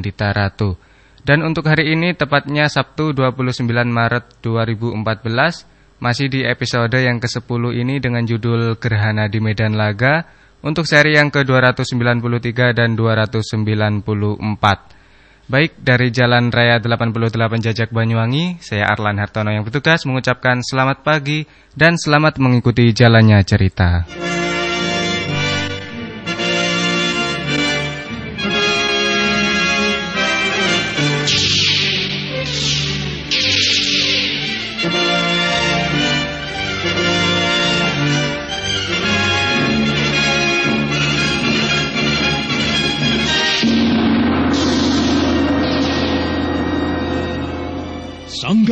Dita Ratu. Dan untuk hari ini tepatnya Sabtu 29 Maret 2014 masih di episode yang ke-10 ini dengan judul Gerhana di Medan Laga untuk seri yang ke-293 dan 294. Baik, dari Jalan Raya 88 Jajak Banyuwangi, saya Arlan Hartono yang bertugas mengucapkan selamat pagi dan selamat mengikuti jalannya cerita.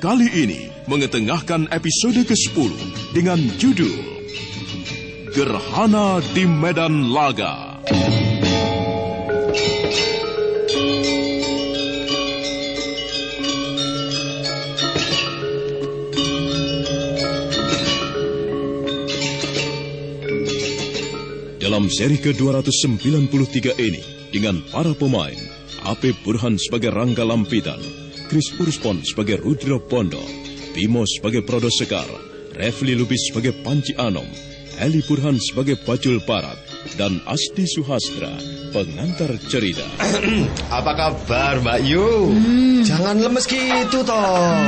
kali ini mengetengahkan episode ke-10 dengan judul Gerhana di Medan Laga. Dalam seri ke-293 ini dengan para pemain Ape Burhan sebagai Rangga Lampitan, Chris Urspon sebagai Rudra Pondo, Bimo sebagai Prodo Sekar, Refli Lubis sebagai Panci Anom, Eli Burhan sebagai Bajul Barat, dan Asti Suhastra, pengantar cerita. Apa kabar Mbak Yu? Hmm. Jangan lemes gitu toh.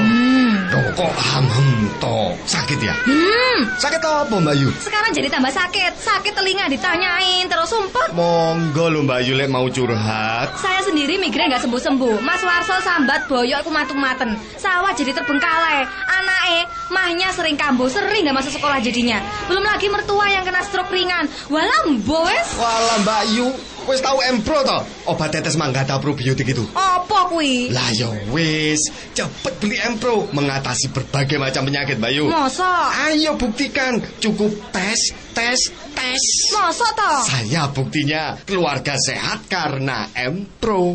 Loh, kok hamem toh? Sakit ya? Hmm, Sakit apa Mbak Yu? sekarang jadi tambah sakit. Sakit telinga ditanyain terus sumpah. Monggo lho Mbak Yu lek mau curhat. Saya sendiri migrain nggak sembuh-sembuh. Mas Warso sambat boyok aku matung-maten. Sawah jadi terbengkalai. Anake mahnya sering kambuh, sering nggak masuk sekolah jadinya. Belum lagi mertua yang kena stroke ringan. Walam Coba wes. Walah Mbak Yu, wis tahu Empro to? Obat tetes manggata probiotik itu. Apa kuwi? Lah ya wis, cepet beli Empro mengatasi berbagai macam penyakit Mbak Yu. Masa? Ayo buktikan, cukup tes, tes, tes. Masa toh? Saya buktinya keluarga sehat karena Empro.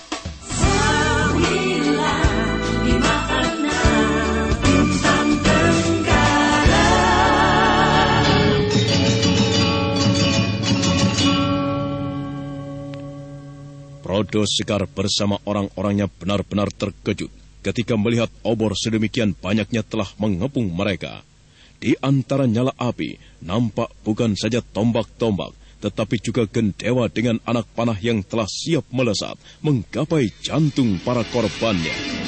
Prodo Sekar bersama orang-orangnya benar-benar terkejut ketika melihat obor sedemikian banyaknya telah mengepung mereka. Di antara nyala api, nampak bukan saja tombak-tombak, tetapi juga gendewa dengan anak panah yang telah siap melesat, menggapai jantung para korbannya.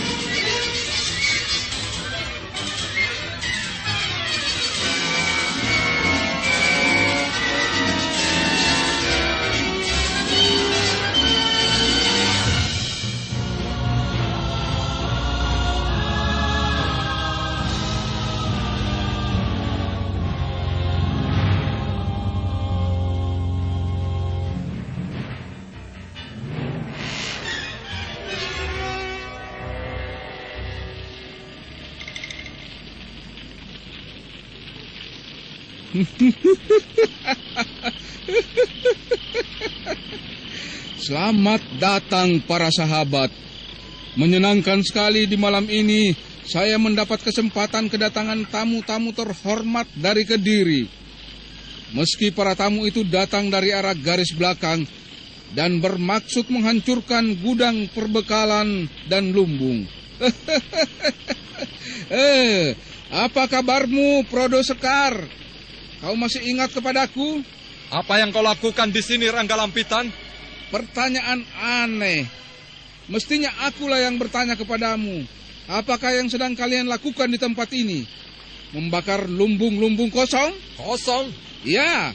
Selamat datang para sahabat. Menyenangkan sekali di malam ini saya mendapat kesempatan kedatangan tamu-tamu terhormat dari Kediri. Meski para tamu itu datang dari arah garis belakang dan bermaksud menghancurkan gudang perbekalan dan lumbung. eh, apa kabarmu, Prodo Sekar? Kau masih ingat kepadaku? Apa yang kau lakukan di sini, Rangga Lampitan? Pertanyaan aneh. Mestinya akulah yang bertanya kepadamu. Apakah yang sedang kalian lakukan di tempat ini? Membakar lumbung-lumbung kosong? Kosong? Ya,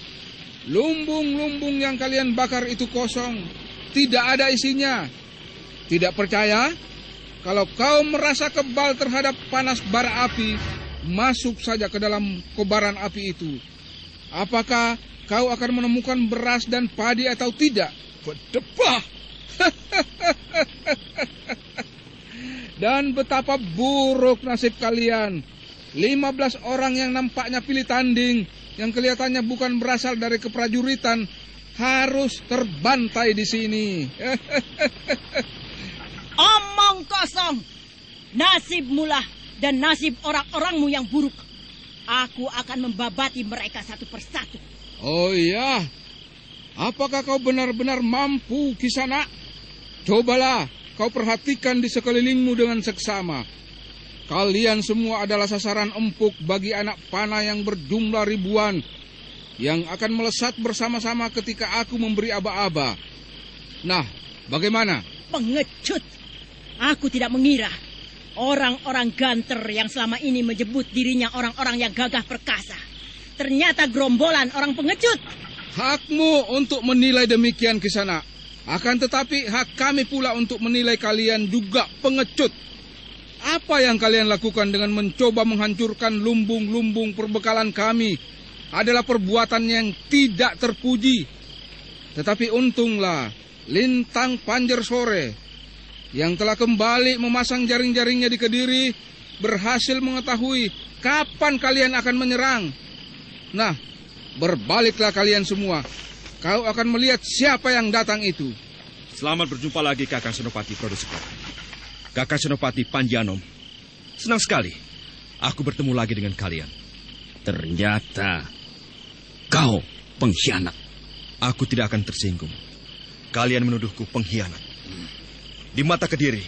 lumbung-lumbung yang kalian bakar itu kosong. Tidak ada isinya. Tidak percaya? Kalau kau merasa kebal terhadap panas bara api, masuk saja ke dalam kobaran api itu. Apakah kau akan menemukan beras dan padi atau tidak? Berdebah! Dan betapa buruk nasib kalian. 15 orang yang nampaknya pilih tanding, yang kelihatannya bukan berasal dari keprajuritan, harus terbantai di sini. Omong kosong. Nasib mulah dan nasib orang-orangmu yang buruk. Aku akan membabati mereka satu persatu. Oh iya, apakah kau benar-benar mampu, Kisana? Cobalah kau perhatikan di sekelilingmu dengan seksama. Kalian semua adalah sasaran empuk bagi anak panah yang berjumlah ribuan yang akan melesat bersama-sama ketika aku memberi aba-aba. Nah, bagaimana? Pengecut. Aku tidak mengira orang-orang ganter yang selama ini menyebut dirinya orang-orang yang gagah perkasa. Ternyata gerombolan orang pengecut. Hakmu untuk menilai demikian Kisana. Akan tetapi hak kami pula untuk menilai kalian juga pengecut. Apa yang kalian lakukan dengan mencoba menghancurkan lumbung-lumbung perbekalan kami adalah perbuatan yang tidak terpuji. Tetapi untunglah Lintang Panjer Sore yang telah kembali memasang jaring-jaringnya di Kediri berhasil mengetahui kapan kalian akan menyerang. Nah, berbaliklah kalian semua. Kau akan melihat siapa yang datang itu. Selamat berjumpa lagi Kakang Senopati Produsekar. Kakang Senopati Panjanom. Senang sekali aku bertemu lagi dengan kalian. Ternyata kau pengkhianat. Aku tidak akan tersinggung. Kalian menuduhku pengkhianat. Di mata Kediri,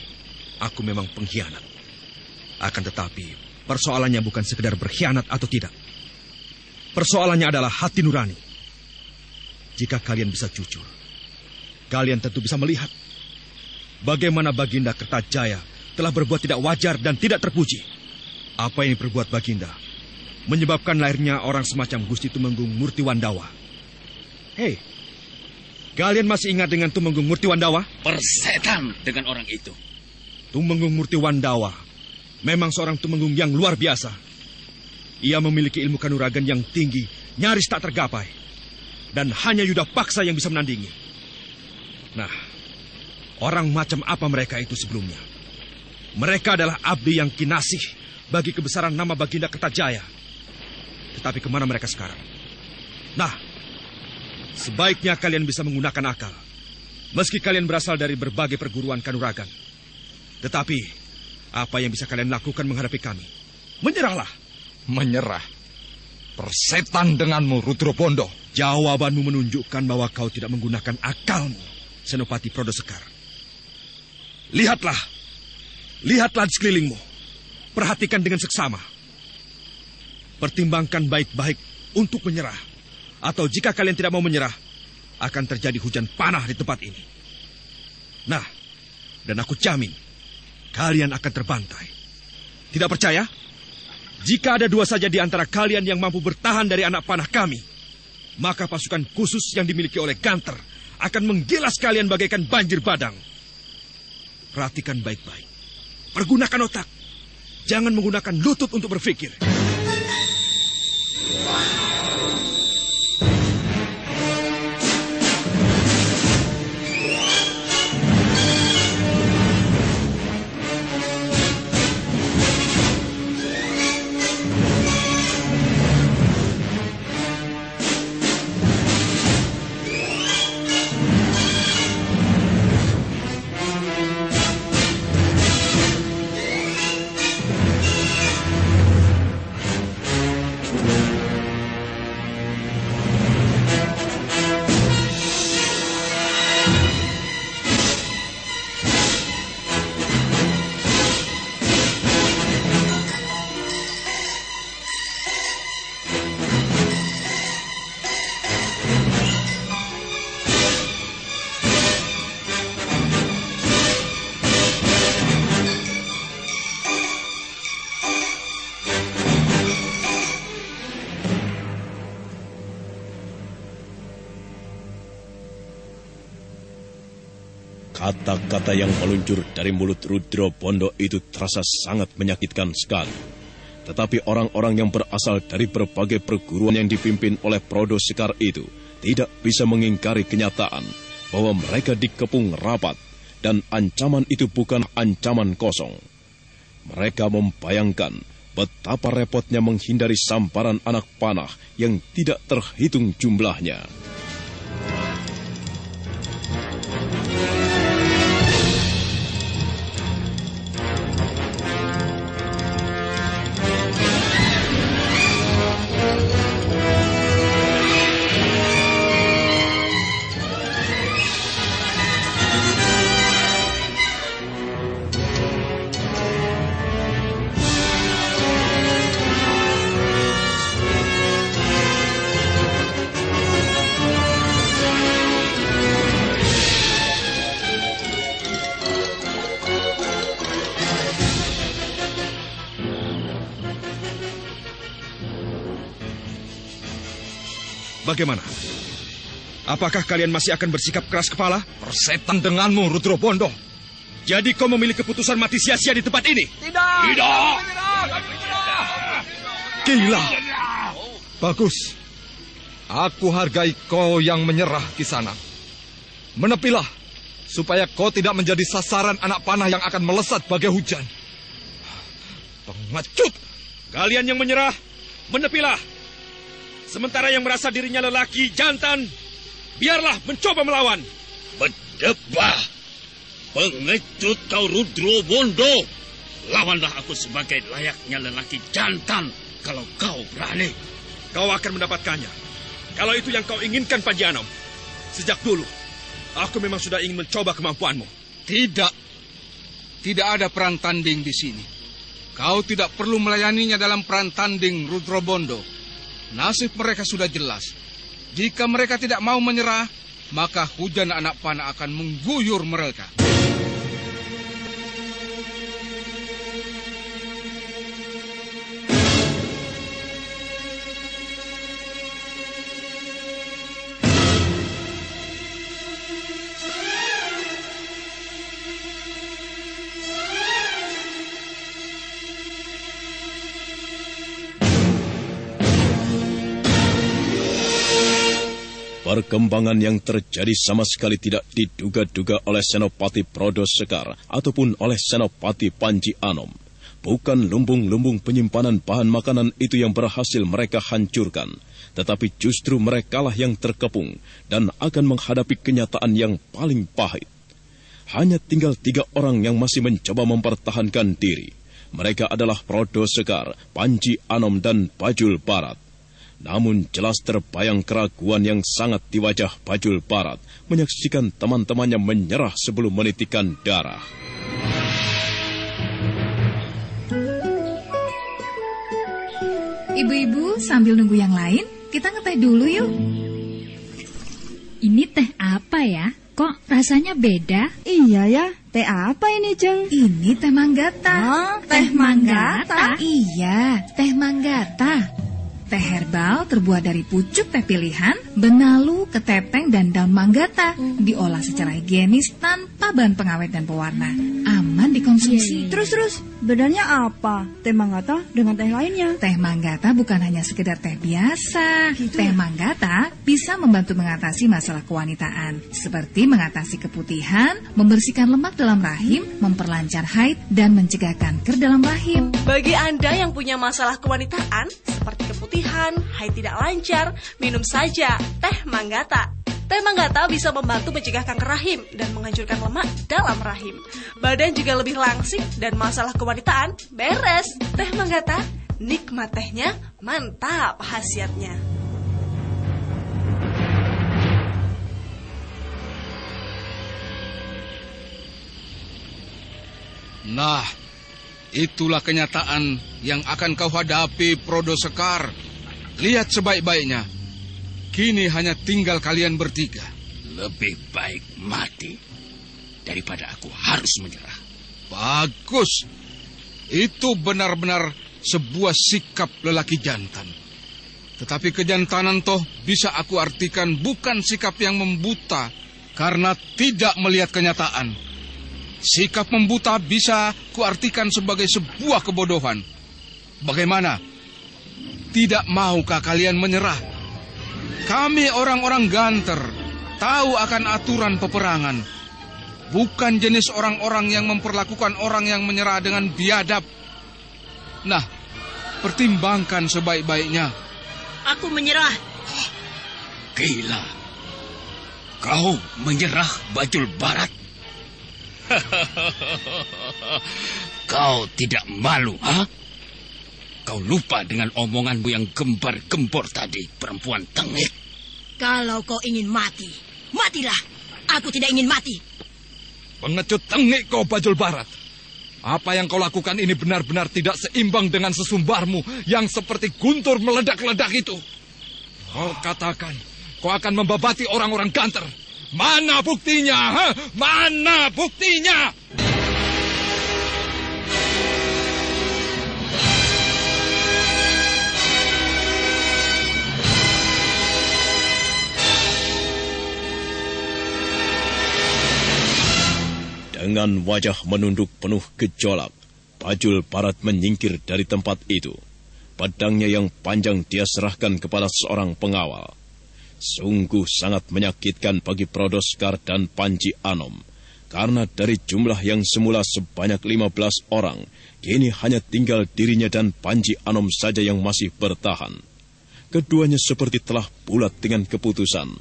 aku memang pengkhianat. Akan tetapi, persoalannya bukan sekedar berkhianat atau tidak. Persoalannya adalah hati nurani. Jika kalian bisa jujur, kalian tentu bisa melihat bagaimana Baginda Kertajaya telah berbuat tidak wajar dan tidak terpuji. Apa yang diperbuat Baginda menyebabkan lahirnya orang semacam Gusti Tumenggung Murti Wandawa. Hei, kalian masih ingat dengan Tumenggung Murti Wandawa? Persetan dengan orang itu. Tumenggung Murti Wandawa memang seorang tumenggung yang luar biasa. Ia memiliki ilmu kanuragan yang tinggi, nyaris tak tergapai. Dan hanya Yuda Paksa yang bisa menandingi. Nah, orang macam apa mereka itu sebelumnya? Mereka adalah abdi yang kinasih bagi kebesaran nama Baginda Kertajaya. Tetapi ke mana mereka sekarang? Nah, sebaiknya kalian bisa menggunakan akal. Meski kalian berasal dari berbagai perguruan kanuragan. Tetapi, apa yang bisa kalian lakukan menghadapi kami? Menyerahlah. Menyerah? Persetan denganmu, Rudro Bondo. Jawabanmu menunjukkan bahwa kau tidak menggunakan akalmu, Senopati Prodo Sekar. Lihatlah. Lihatlah di sekelilingmu. Perhatikan dengan seksama. Pertimbangkan baik-baik untuk menyerah. Atau jika kalian tidak mau menyerah, akan terjadi hujan panah di tempat ini. Nah, dan aku jamin, kalian akan terbantai. Tidak percaya? Jika ada dua saja di antara kalian yang mampu bertahan dari anak panah kami, maka pasukan khusus yang dimiliki oleh Ganter akan menggilas kalian bagaikan banjir badang. Perhatikan baik-baik. Pergunakan otak. Jangan menggunakan lutut untuk berpikir. Kata-kata yang meluncur dari mulut Rudro Bondo itu terasa sangat menyakitkan sekali. Tetapi orang-orang yang berasal dari berbagai perguruan yang dipimpin oleh Prodo Sekar itu tidak bisa mengingkari kenyataan bahwa mereka dikepung rapat dan ancaman itu bukan ancaman kosong. Mereka membayangkan betapa repotnya menghindari samparan anak panah yang tidak terhitung jumlahnya. Bagaimana? Apakah kalian masih akan bersikap keras kepala? Persetan denganmu, Rudro Bondo. Jadi kau memilih keputusan mati sia-sia di tempat ini? Tidak. Tidak. Gila. Bagus. Aku hargai kau yang menyerah di sana. Menepilah, supaya kau tidak menjadi sasaran anak panah yang akan melesat bagai hujan. Pengecut! Kalian yang menyerah, menepilah. Sementara yang merasa dirinya lelaki jantan, biarlah mencoba melawan. Berdebah! Pengecut kau Rudro Bondo! Lawanlah aku sebagai layaknya lelaki jantan kalau kau berani. Kau akan mendapatkannya. Kalau itu yang kau inginkan, Panji Anom. Sejak dulu, aku memang sudah ingin mencoba kemampuanmu. Tidak. Tidak ada perang tanding di sini. Kau tidak perlu melayaninya dalam perang tanding Rudro Bondo. Nasib mereka sudah jelas. Jika mereka tidak mau menyerah, maka hujan anak panah akan mengguyur mereka. Perkembangan yang terjadi sama sekali tidak diduga-duga oleh Senopati Prodo Sekar ataupun oleh Senopati Panji Anom. Bukan lumbung-lumbung penyimpanan bahan makanan itu yang berhasil mereka hancurkan, tetapi justru merekalah yang terkepung dan akan menghadapi kenyataan yang paling pahit. Hanya tinggal tiga orang yang masih mencoba mempertahankan diri. Mereka adalah Prodo Sekar, Panji Anom, dan Bajul Barat. Namun jelas terbayang keraguan yang sangat di wajah Bajul Barat menyaksikan teman-temannya menyerah sebelum menitikan darah. Ibu-ibu, sambil nunggu yang lain, kita ngeteh dulu yuk. Ini teh apa ya? Kok rasanya beda? Iya ya, teh apa ini, Jeng? Ini teh manggata. Oh, teh manggata? Iya, teh manggata. Teh herbal terbuat dari pucuk teh pilihan, benalu, ketepeng, dan daun manggata. Diolah secara higienis tanpa bahan pengawet dan pewarna. Aman dikonsumsi. Terus-terus, bedanya apa? Teh manggata dengan teh lainnya? Teh manggata bukan hanya sekedar teh biasa. Gitu teh ya? manggata bisa membantu mengatasi masalah kewanitaan. Seperti mengatasi keputihan, membersihkan lemak dalam rahim, memperlancar haid, dan mencegah kanker dalam rahim. Bagi Anda yang punya masalah kewanitaan, seperti keputihan, haid tidak lancar, minum saja teh manggata. Teh manggata bisa membantu mencegah kanker rahim dan menghancurkan lemak dalam rahim. Badan juga lebih langsing dan masalah kewanitaan beres. Teh manggata, nikmat tehnya, mantap khasiatnya. Nah, itulah kenyataan yang akan kau hadapi, Prodo Sekar. Lihat sebaik-baiknya. Kini hanya tinggal kalian bertiga. Lebih baik mati daripada aku harus menyerah. Bagus. Itu benar-benar sebuah sikap lelaki jantan. Tetapi kejantanan toh bisa aku artikan bukan sikap yang membuta karena tidak melihat kenyataan. Sikap membuta bisa kuartikan sebagai sebuah kebodohan. Bagaimana? Tidak maukah kalian menyerah? Kami orang-orang ganter, tahu akan aturan peperangan. Bukan jenis orang-orang yang memperlakukan orang yang menyerah dengan biadab. Nah, pertimbangkan sebaik-baiknya. Aku menyerah. Gila. Kau menyerah Bajul Barat? Kau tidak malu, ha? Kau lupa dengan omonganmu yang gembar-gembor tadi, perempuan tengik. Kalau kau ingin mati, matilah. Aku tidak ingin mati. Pengecut tengik kau Bajul Barat. Apa yang kau lakukan ini benar-benar tidak seimbang dengan sesumbarmu yang seperti guntur meledak-ledak itu. Kau katakan, kau akan membabati orang-orang ganter. Mana buktinya? Ha? Mana buktinya? Dengan wajah menunduk penuh gejolak, Bajul Barat menyingkir dari tempat itu. Pedangnya yang panjang dia serahkan kepada seorang pengawal. Sungguh sangat menyakitkan bagi Prodoskar dan Panji Anom. Karena dari jumlah yang semula sebanyak 15 orang, kini hanya tinggal dirinya dan Panji Anom saja yang masih bertahan. Keduanya seperti telah bulat dengan keputusan.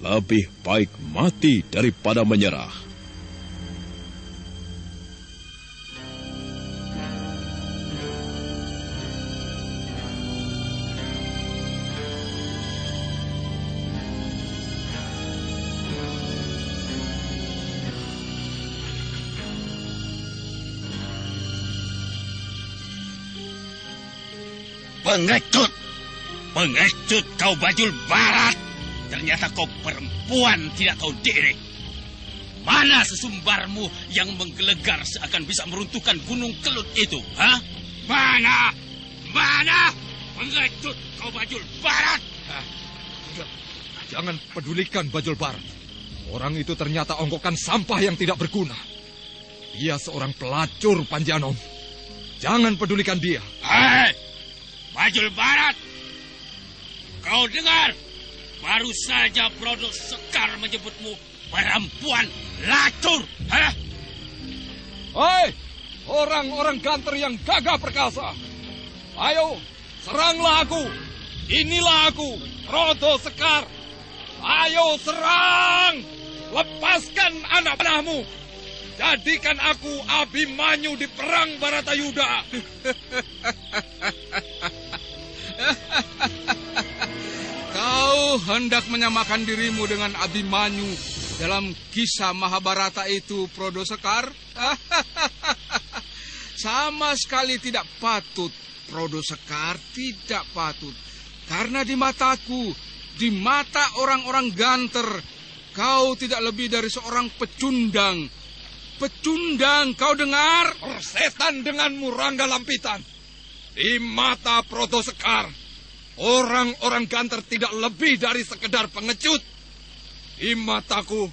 Lebih baik mati daripada menyerah. Pengecut! Pengecut kau bajul barat! Ternyata kau perempuan tidak tahu diri. Mana sesumbarmu yang menggelegar seakan bisa meruntuhkan gunung kelut itu? Hah? Mana? Mana? Pengecut kau bajul barat! Jangan pedulikan Bajul Barat. Orang itu ternyata ongkokan sampah yang tidak berguna. Dia seorang pelacur Panjanom. Jangan pedulikan dia. Hei! Bajul Barat! Kau dengar? Baru saja Prodo Sekar menyebutmu perempuan lacur. Hah? Hei, orang-orang ganter yang gagah perkasa. Ayo, seranglah aku. Inilah aku, Prodo Sekar. Ayo serang! Lepaskan anak panahmu. Jadikan aku Abimanyu di perang Baratayuda. Kau hendak menyamakan dirimu dengan Abimanyu dalam kisah Mahabharata itu, Prodo Sekar? Sama sekali tidak patut, Prodo Sekar, tidak patut. Karena di mataku, di mata orang-orang ganter, kau tidak lebih dari seorang pecundang. Pecundang, kau dengar? Persetan denganmu, Rangga Lampitan. Di mata Proto Sekar, orang-orang ganter tidak lebih dari sekedar pengecut. Di mataku,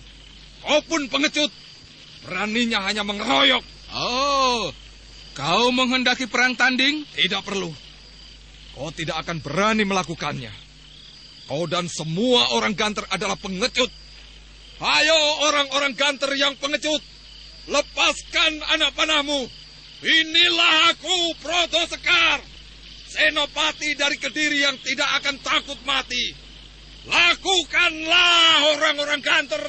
kau pun pengecut. Beraninya hanya mengeroyok. Oh, kau menghendaki perang tanding? Tidak perlu. Kau tidak akan berani melakukannya. Kau dan semua orang ganter adalah pengecut. Ayo orang-orang ganter yang pengecut. Lepaskan anak panahmu. Inilah aku, Proto Sekar. Senopati dari Kediri yang tidak akan takut mati. Lakukanlah orang-orang ganter.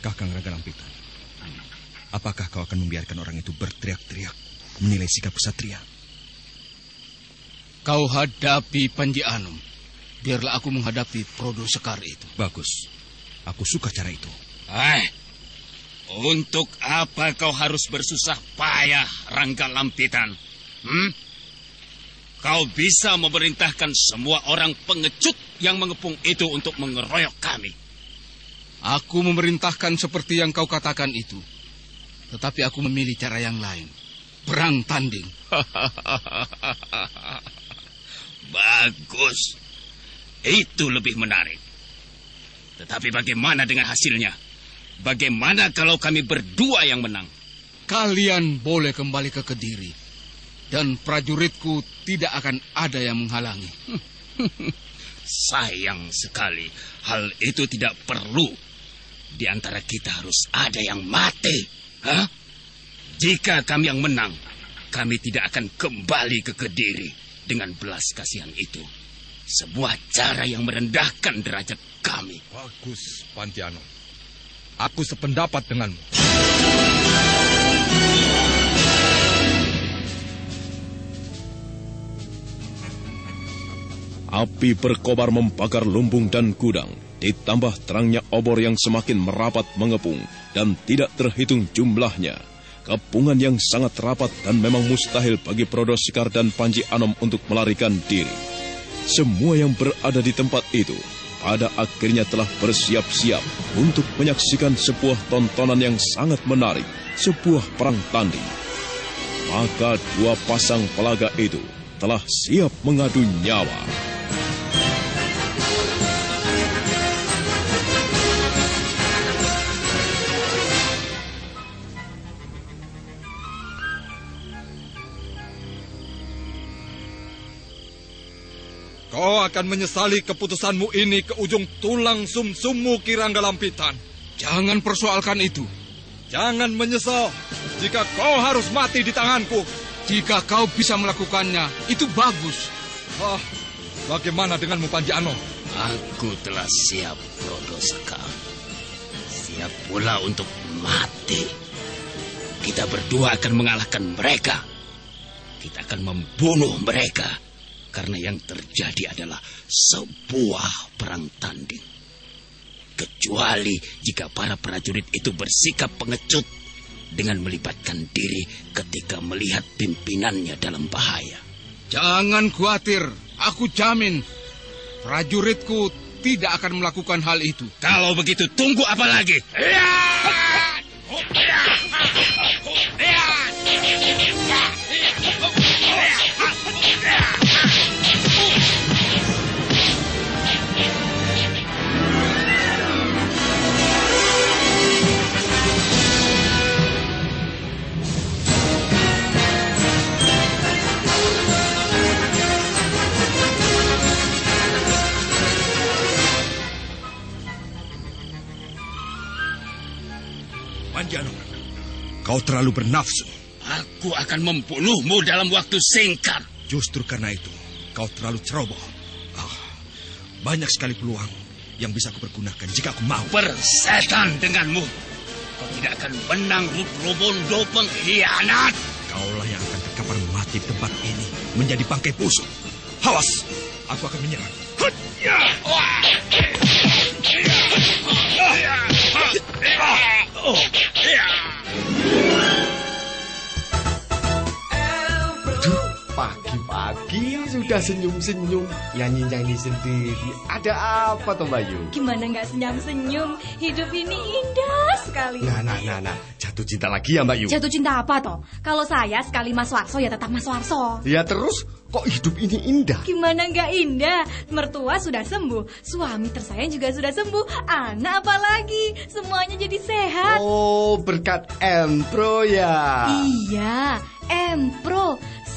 Kakang Raga Lampitan, apakah kau akan membiarkan orang itu berteriak-teriak menilai sikap kesatria? Kau hadapi Panji Anum. Biarlah aku menghadapi Prodo Sekar itu. Bagus. Aku suka cara itu. Eh, untuk apa kau harus bersusah payah, Rangga Lampitan? Hmm? Kau bisa memerintahkan semua orang pengecut yang mengepung itu untuk mengeroyok kami. Aku memerintahkan seperti yang kau katakan itu. Tetapi aku memilih cara yang lain. Perang tanding. Bagus. Itu lebih menarik. Tetapi bagaimana dengan hasilnya? Bagaimana kalau kami berdua yang menang? Kalian boleh kembali ke Kediri. Dan prajuritku tidak akan ada yang menghalangi. Sayang sekali, hal itu tidak perlu. Di antara kita harus ada yang mati. Hah? Jika kami yang menang, kami tidak akan kembali ke Kediri dengan belas kasihan itu. Sebuah cara yang merendahkan derajat kami. Bagus, Pantiano. Aku sependapat denganmu. Api berkobar membakar lumbung dan gudang, ditambah terangnya obor yang semakin merapat mengepung dan tidak terhitung jumlahnya. Kepungan yang sangat rapat dan memang mustahil bagi Prodo Sekar dan Panji Anom untuk melarikan diri. Semua yang berada di tempat itu pada akhirnya telah bersiap-siap untuk menyaksikan sebuah tontonan yang sangat menarik, sebuah perang tanding. Maka dua pasang pelaga itu telah siap mengadu nyawa. Kau akan menyesali keputusanmu ini ke ujung tulang sumsummu Kirangga Lampitan. Jangan persoalkan itu. Jangan menyesal jika kau harus mati di tanganku. Jika kau bisa melakukannya, itu bagus. Ah, bagaimana denganmu Panjano? Aku telah siap, Prodo Sekar. Siap pula untuk mati. Kita berdua akan mengalahkan mereka. Kita akan membunuh mereka. Karena yang terjadi adalah sebuah perang tanding. Kecuali jika para prajurit itu bersikap pengecut dengan melibatkan diri ketika melihat pimpinannya dalam bahaya. Jangan khawatir, aku jamin prajuritku tidak akan melakukan hal itu. Kalau begitu tunggu apa lagi? Kau terlalu bernafsu. Aku akan membunuhmu dalam waktu singkat. Justru karena itu, kau terlalu ceroboh. Ah, banyak sekali peluang yang bisa aku pergunakan jika aku mau. Persetan denganmu. Kau tidak akan menang Rudro Bondo pengkhianat. Kaulah yang akan terkapar mati tempat ini menjadi bangkai busuk. Awas, aku akan menyerang. Aduh, pagi-pagi sudah senyum-senyum, nyanyi-nyanyi sendiri. Ada apa toh Bayu? Gimana nggak senyum-senyum? Hidup ini indah sekali. Nah, nah, nah, nah. Jatuh cinta lagi ya Mbak Yu? Jatuh cinta apa toh? Kalau saya sekali Mas Warso ya tetap Mas Warso. Ya terus, kok hidup ini indah? Gimana nggak indah? Mertua sudah sembuh, suami tersayang juga sudah sembuh, anak apalagi, semuanya jadi sehat. Oh, berkat Empro ya. Iya, Empro.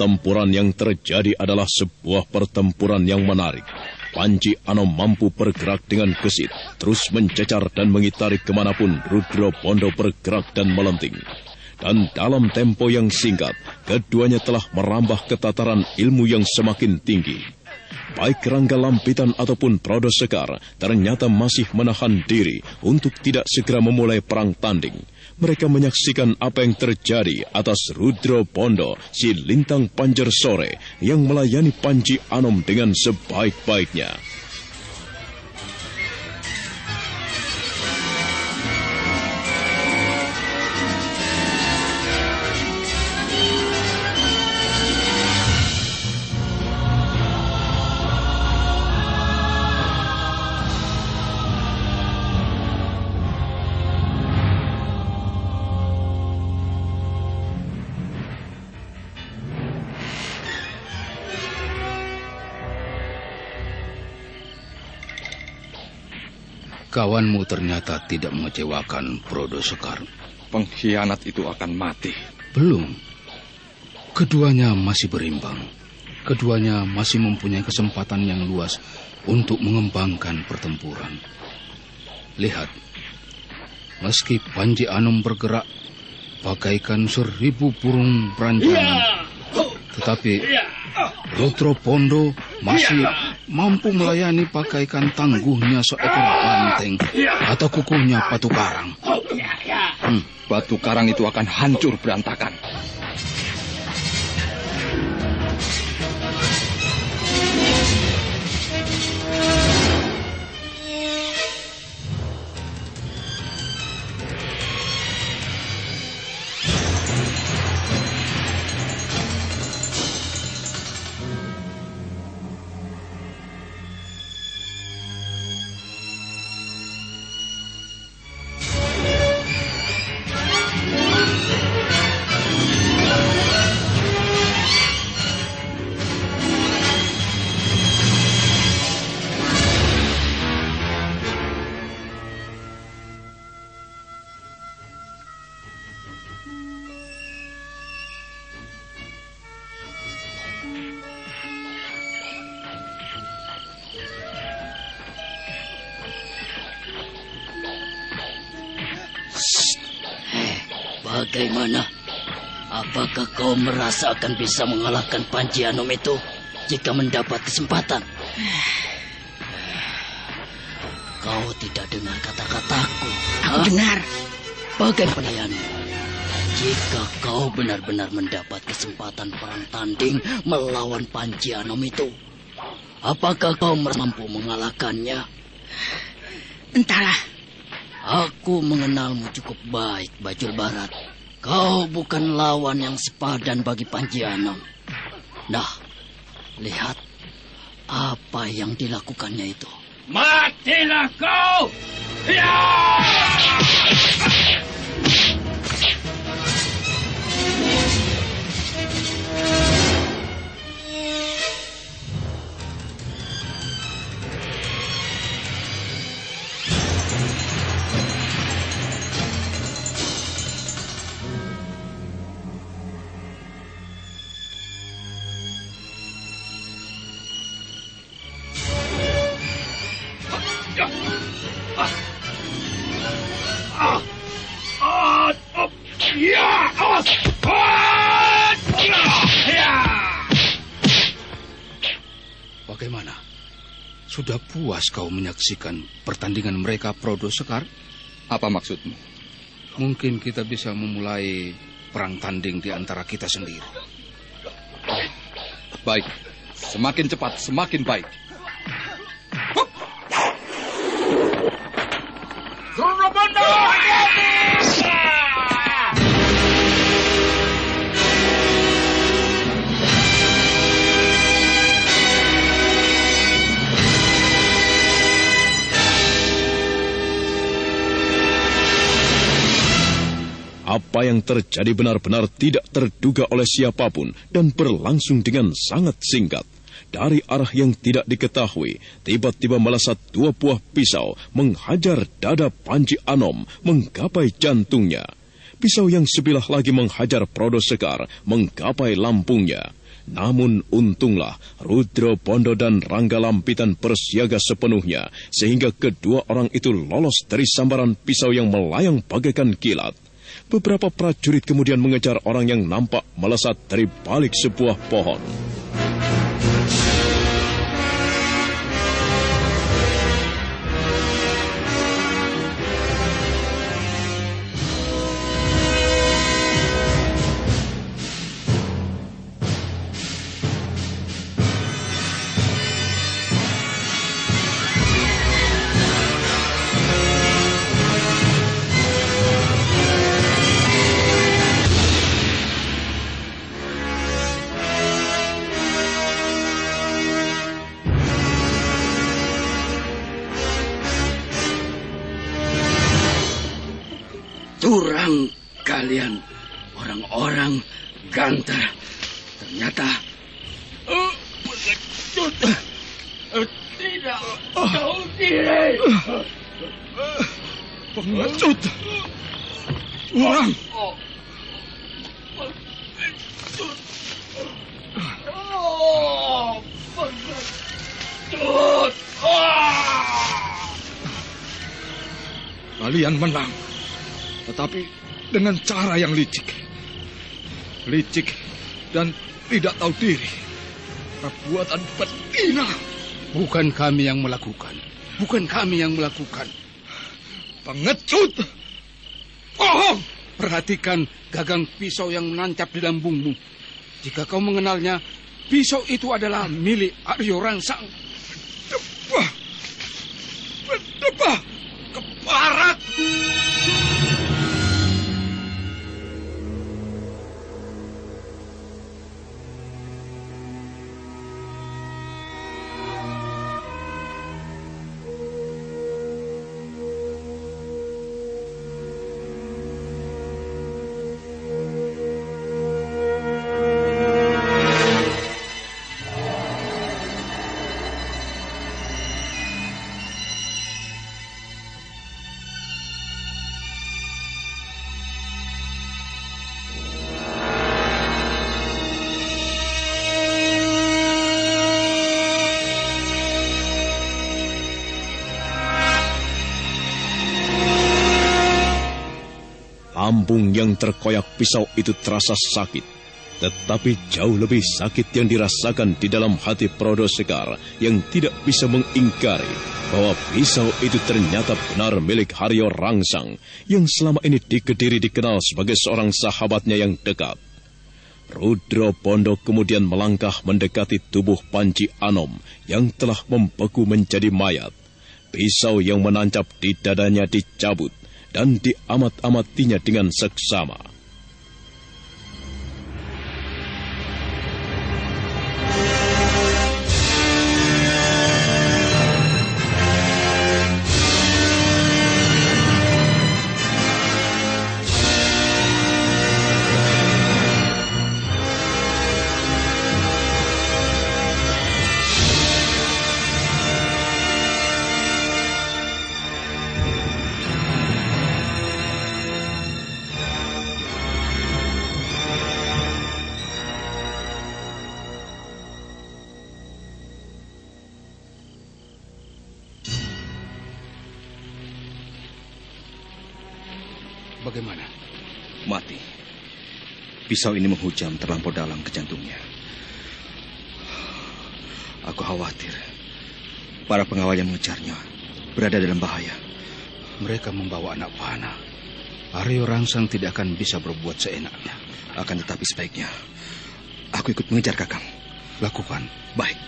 Pertempuran yang terjadi adalah sebuah pertempuran yang menarik. Panji Anom mampu bergerak dengan gesit, terus mencecar dan mengitari ke mana pun Rudro Bondo bergerak dan melenting. Dan dalam tempo yang singkat, keduanya telah merambah ke tataran ilmu yang semakin tinggi. Baik Rangga Lampitan ataupun Prodo Sekar ternyata masih menahan diri untuk tidak segera memulai perang tanding. Mereka menyaksikan apa yang terjadi atas Rudro Bondo, si lintang panjer sore yang melayani Panji Anom dengan sebaik-baiknya. Kawanmu ternyata tidak mengecewakan Prodo Sekar. Pengkhianat itu akan mati. Belum. Keduanya masih berimbang. Keduanya masih mempunyai kesempatan yang luas untuk mengembangkan pertempuran. Lihat, meski Panji Anom bergerak bagaikan seribu burung berancangan, tetapi Rudro Pondo masih mampu melayani bagaikan tangguhnya seekor banteng atau kukuhnya batu karang. Hmm, batu karang itu akan hancur berantakan. Bagaimana? Apakah kau merasa akan bisa mengalahkan Panji Anom itu jika mendapat kesempatan? Kau tidak dengar kata-kataku. Aku dengar. Bagaimana? Jika kau benar-benar mendapat kesempatan perang tanding melawan Panji Anom itu, apakah kau mampu mengalahkannya? Entahlah. Aku mengenalmu cukup baik, Bajul Barat. Kau bukan lawan yang sepadan bagi Panji Anom. Nah, lihat apa yang dilakukannya itu. Matilah kau! Ya! Sudah puas kau menyaksikan pertandingan mereka Prodo Sekar? Apa maksudmu? Mungkin kita bisa memulai perang tanding di antara kita sendiri. Baik, semakin cepat semakin baik. Apa yang terjadi benar-benar tidak terduga oleh siapa pun dan berlangsung dengan sangat singkat. Dari arah yang tidak diketahui, tiba-tiba melesat dua buah pisau menghajar dada Panji Anom menggapai jantungnya. Pisau yang sebilah lagi menghajar Prodo Sekar menggapai lambungnya. Namun untunglah Rudro Pondo dan Rangga Lampitan bersiaga sepenuhnya sehingga kedua orang itu lolos dari sambaran pisau yang melayang bagaikan kilat. Beberapa prajurit kemudian mengejar orang yang nampak melesat dari balik sebuah pohon. Dengan cara yang licik. Licik dan tidak tahu diri. Perbuatan betina. Bukan kami yang melakukan. Bukan kami yang melakukan. Pengecut! Bohong! Perhatikan gagang pisau yang menancap di lambungmu. Jika kau mengenalnya, pisau itu adalah milik Aryo Rangsang. Debah! Debah! Keparat! Lambung yang terkoyak pisau itu terasa sakit. Tetapi jauh lebih sakit yang dirasakan di dalam hati Prodo Sekar yang tidak bisa mengingkari bahwa pisau itu ternyata benar milik Haryo Rangsang yang selama ini di Kediri dikenal sebagai seorang sahabatnya yang dekat. Rudro Pondo kemudian melangkah mendekati tubuh Panji Anom yang telah membeku menjadi mayat. pisau yang menancap di dadanya dicabut dan diamat-amatinya dengan seksama. Pisau ini menghujam terlampau dalam ke jantungnya. Aku khawatir para pengawal yang mengejarnya berada dalam bahaya. Mereka membawa anak panah. Aryo Rangsang tidak akan bisa berbuat seenaknya. Akan tetapi sebaiknya aku ikut mengejar Kakang. Lakukan. Baik.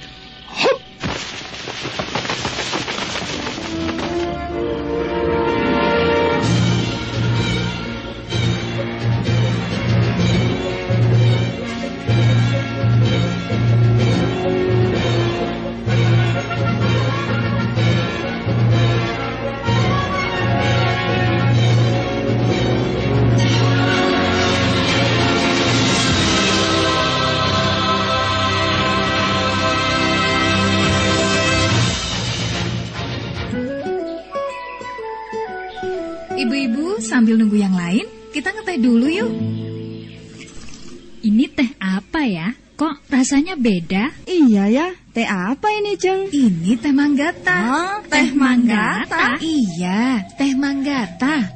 Rasanya beda? Iya ya, teh apa ini, Jeng? Ini teh manggata. Oh, teh manggata? Iya, teh manggata.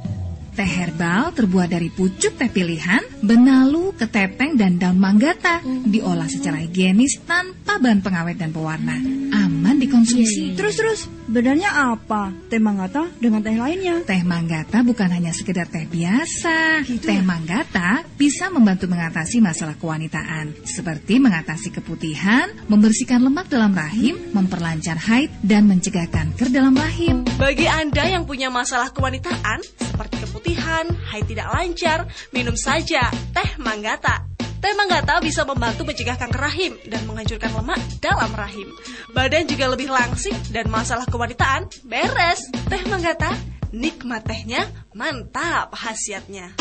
Teh herbal terbuat dari pucuk teh pilihan, benalu, ketepeng, dan daun manggata. Diolah secara higienis tanpa bahan pengawet dan pewarna. Aman dikonsumsi. Terus-terus, bedanya apa? Teh manggata dengan teh lainnya? Teh manggata bukan hanya sekedar teh biasa. teh manggata bisa membantu mengatasi masalah kewanitaan, seperti mengatasi keputihan, membersihkan lemak dalam rahim, memperlancar haid, dan mencegah kanker dalam rahim. Bagi Anda yang punya masalah kewanitaan, seperti keputihan, haid tidak lancar, minum saja teh manggata. Teh manggata bisa membantu mencegah kanker rahim dan menghancurkan lemak dalam rahim. Badan juga lebih langsing dan masalah kewanitaan beres. Teh manggata, nikmat tehnya, mantap khasiatnya.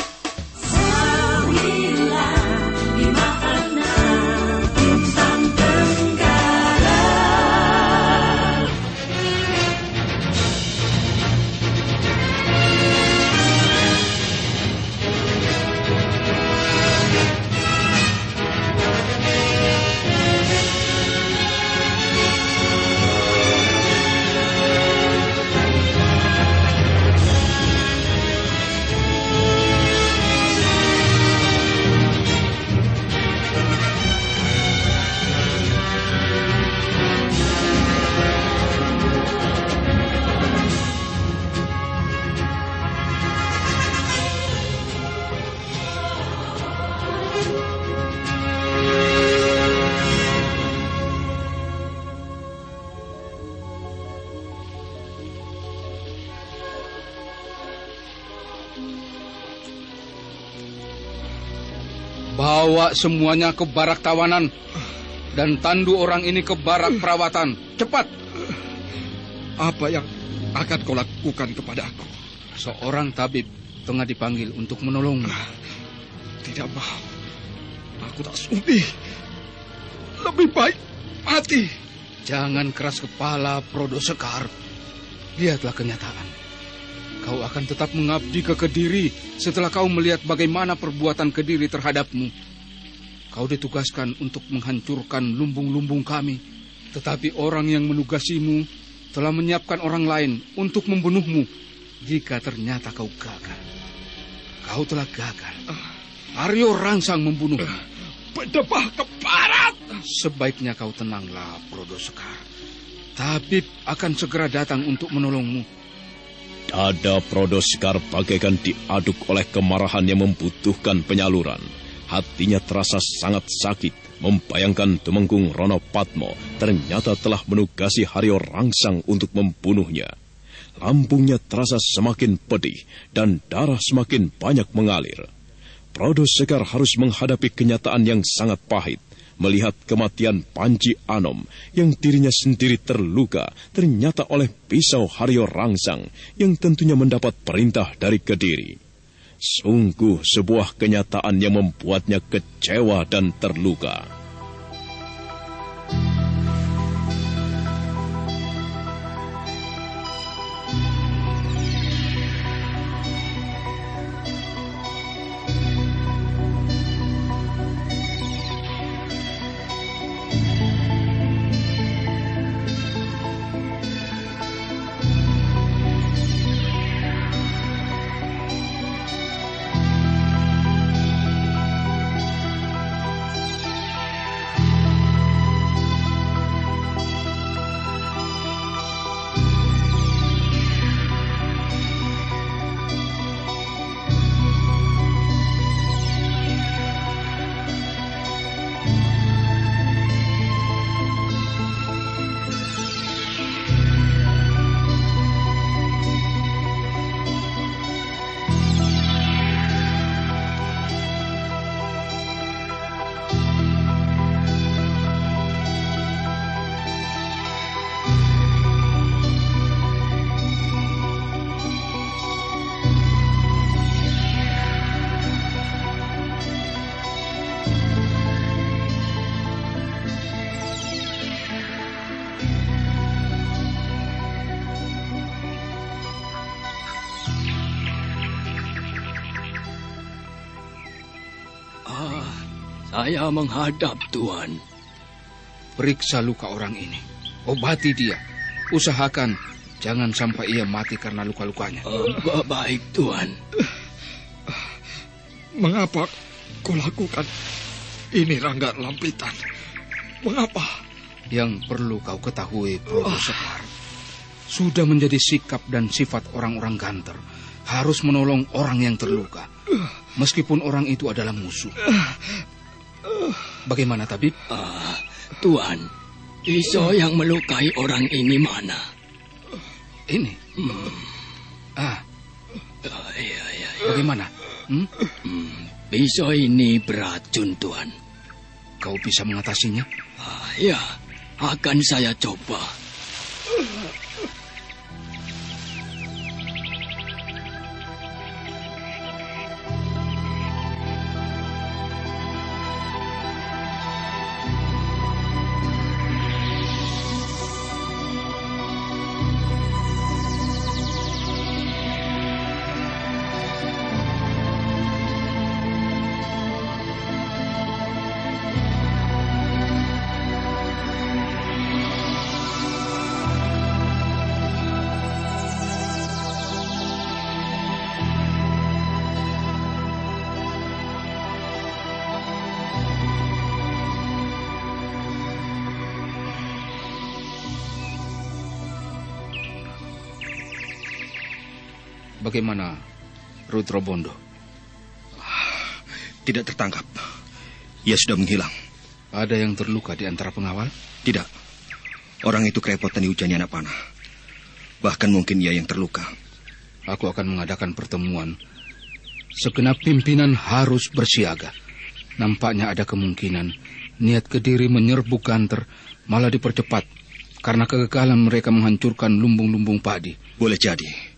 Bawa semuanya ke barak tawanan dan tandu orang ini ke barak perawatan. Cepat. Apa yang akan kau lakukan kepada aku? Seorang tabib tengah dipanggil untuk menolongmu. Tidak mau. Aku tak sudi. Lebih baik mati. Jangan keras kepala, Prodo Sekar. Lihatlah kenyataan. Kau akan tetap mengabdi ke Kediri setelah kau melihat bagaimana perbuatan Kediri terhadapmu. Kau ditugaskan untuk menghancurkan lumbung-lumbung kami. Tetapi orang yang menugasimu telah menyiapkan orang lain untuk membunuhmu jika ternyata kau gagal. Kau telah gagal. Aryo rangsang membunuhmu. Berdebah ke barat. Sebaiknya kau tenanglah, Prodo Sekar. Tabib akan segera datang untuk menolongmu. Dada Prodoskar bagaikan diaduk oleh kemarahan yang membutuhkan penyaluran. Hatinya terasa sangat sakit, membayangkan Tumenggung Rono Patmo ternyata telah menugasi Haryo Rangsang untuk membunuhnya. lambungnya terasa semakin pedih dan darah semakin banyak mengalir. Prodo Sekar harus menghadapi kenyataan yang sangat pahit melihat kematian Panji Anom yang dirinya sendiri terluka ternyata oleh pisau Haryo Rangsang yang tentunya mendapat perintah dari Kediri. Sungguh sebuah kenyataan yang membuatnya kecewa dan terluka. Saya menghadap, Tuan. Periksa luka orang ini. Obati dia. Usahakan jangan sampai ia mati karena luka-lukanya. Uh, baik, Tuan. Mengapa kau lakukan ini, Rangga Lampitan? Mengapa? Yang perlu kau ketahui, Proto oh. Sekar. Sudah menjadi sikap dan sifat orang-orang ganter. Harus menolong orang yang terluka. Meskipun orang itu adalah musuh. Bagaimana, Tabib? Uh, Tuan, pisau yang melukai orang ini mana? Ini? Hmm. Ah. Uh, iya, iya, iya. Bagaimana? Hmm? Hmm, pisau ini beracun, Tuan. Kau bisa mengatasinya? Uh, ya, akan saya coba. Bagaimana Rudro Bondo? Tidak tertangkap. Ia sudah menghilang. Ada yang terluka di antara pengawal? Tidak. Orang itu kerepotan dihujani anak panah. Bahkan mungkin ia yang terluka. Aku akan mengadakan pertemuan. Segenap pimpinan harus bersiaga. Nampaknya ada kemungkinan niat Kediri menyerbu Ganter malah dipercepat karena kegagalan mereka menghancurkan lumbung-lumbung padi. Boleh jadi.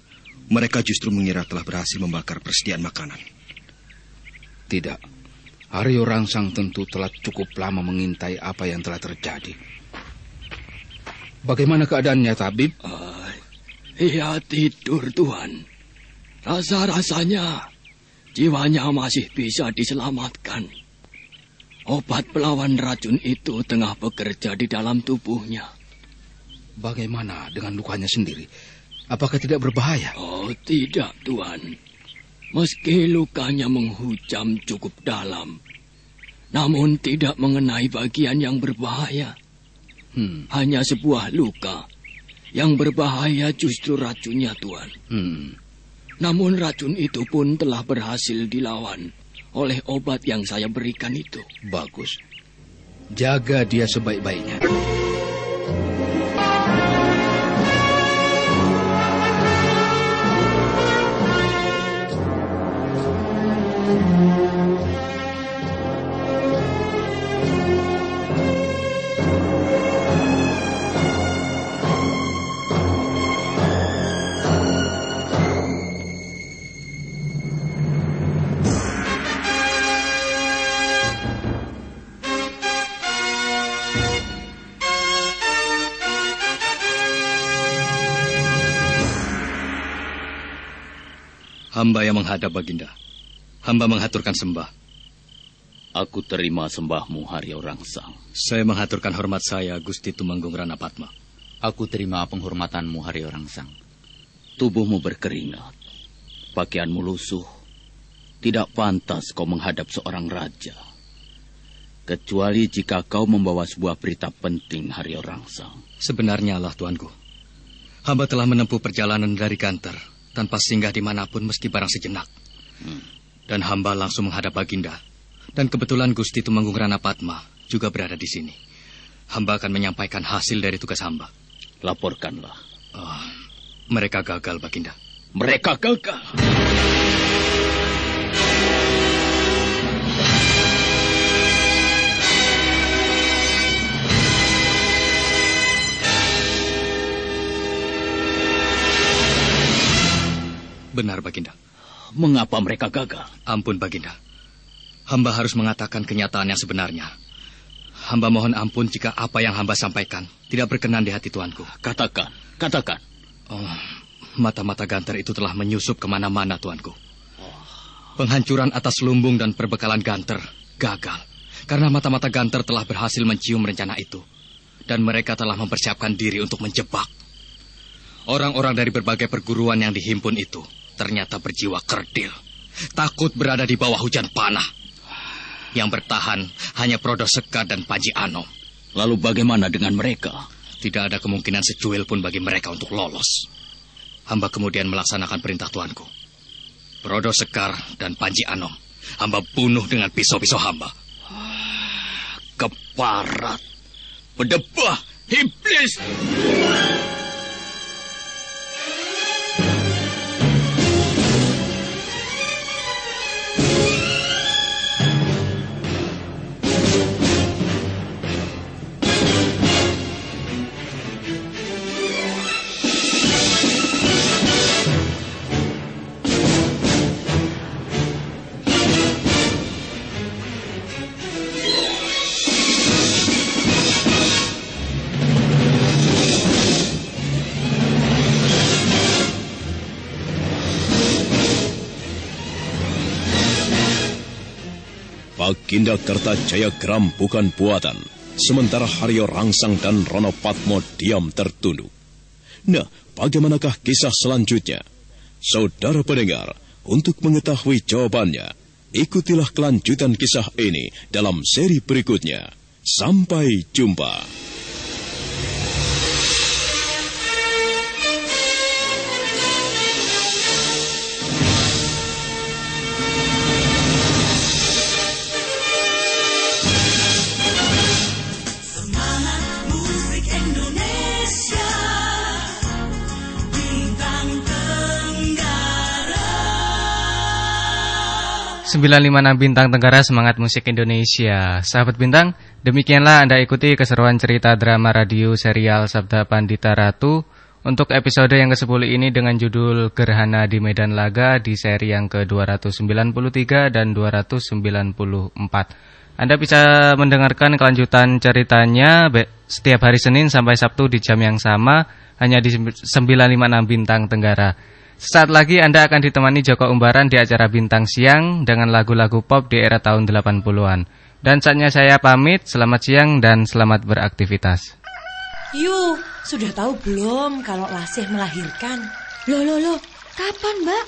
Mereka justru mengira telah berhasil membakar persediaan makanan. Tidak. Aryo Rangsang tentu telah cukup lama mengintai apa yang telah terjadi. Bagaimana keadaannya, Tabib? Uh, ia tidur, Tuhan. Rasa-rasanya jiwanya masih bisa diselamatkan. Obat pelawan racun itu tengah bekerja di dalam tubuhnya. Bagaimana dengan lukanya sendiri? Apakah tidak berbahaya? Oh, tidak, Tuan. Meski lukanya menghujam cukup dalam, namun tidak mengenai bagian yang berbahaya. Hmm. Hanya sebuah luka. Yang berbahaya justru racunnya, Tuan. Hmm. Namun racun itu pun telah berhasil dilawan oleh obat yang saya berikan itu. Bagus. Jaga dia sebaik-baiknya. Hamba yang menghadap Baginda. Hamba menghaturkan sembah. Aku terima sembahmu, Haryo Rangsang. Saya menghaturkan hormat saya, Gusti Tumenggung Rana Padma. Aku terima penghormatanmu, Haryo Rangsang. Tubuhmu berkeringat, pakaianmu lusuh. Tidak pantas kau menghadap seorang raja. Kecuali jika kau membawa sebuah berita penting, Haryo Rangsang. Sebenarnya Allah, Tuanku. Hamba telah menempuh perjalanan dari kantor tanpa singgah di mana pun meski barang sejenak. Hmm. Dan hamba langsung menghadap Baginda. Dan kebetulan Gusti Tumenggung Rana Padma juga berada di sini. Hamba akan menyampaikan hasil dari tugas hamba. Laporkanlah. Oh, mereka gagal, Baginda. Mereka gagal? Benar, Baginda. Mengapa mereka gagal? Ampun, Baginda. Hamba harus mengatakan kenyataan yang sebenarnya. Hamba mohon ampun jika apa yang hamba sampaikan tidak berkenan di hati tuanku. Katakan, katakan. Oh, mata-mata ganter itu telah menyusup ke mana-mana, tuanku. Penghancuran atas lumbung dan perbekalan ganter gagal. Karena mata-mata ganter telah berhasil mencium rencana itu. Dan mereka telah mempersiapkan diri untuk menjebak. Orang-orang dari berbagai perguruan yang dihimpun itu ternyata berjiwa kerdil. Takut berada di bawah hujan panah. Yang bertahan hanya Prodo Sekar dan Panji Anom. Lalu bagaimana dengan mereka? Tidak ada kemungkinan secuil pun bagi mereka untuk lolos. Hamba kemudian melaksanakan perintah tuanku. Prodo Sekar dan Panji Anom. Hamba bunuh dengan pisau-pisau hamba. Keparat. Berdebah. Iblis. Baginda Kertajaya geram bukan buatan, sementara Haryo Rangsang dan Rono Patmo diam tertunduk. Nah, bagaimanakah kisah selanjutnya? Saudara pendengar, untuk mengetahui jawabannya, ikutilah kelanjutan kisah ini dalam seri berikutnya. Sampai jumpa. 956 Bintang Tenggara Semangat Musik Indonesia. Sahabat Bintang, demikianlah Anda ikuti keseruan cerita drama radio serial Sabda Pandita Ratu Untuk episode yang ke-10 ini dengan judul Gerhana di Medan Laga di seri yang ke-293 dan 294 Anda bisa mendengarkan kelanjutan ceritanya setiap hari Senin sampai Sabtu di jam yang sama Hanya di 956 Bintang Tenggara saat lagi Anda akan ditemani Joko Umbaran di acara Bintang Siang dengan lagu-lagu pop di era tahun 80-an. Dan saatnya saya pamit, selamat siang dan selamat beraktivitas. Yuk, sudah tahu belum kalau Lasih melahirkan? Loh, loh, loh, kapan mbak?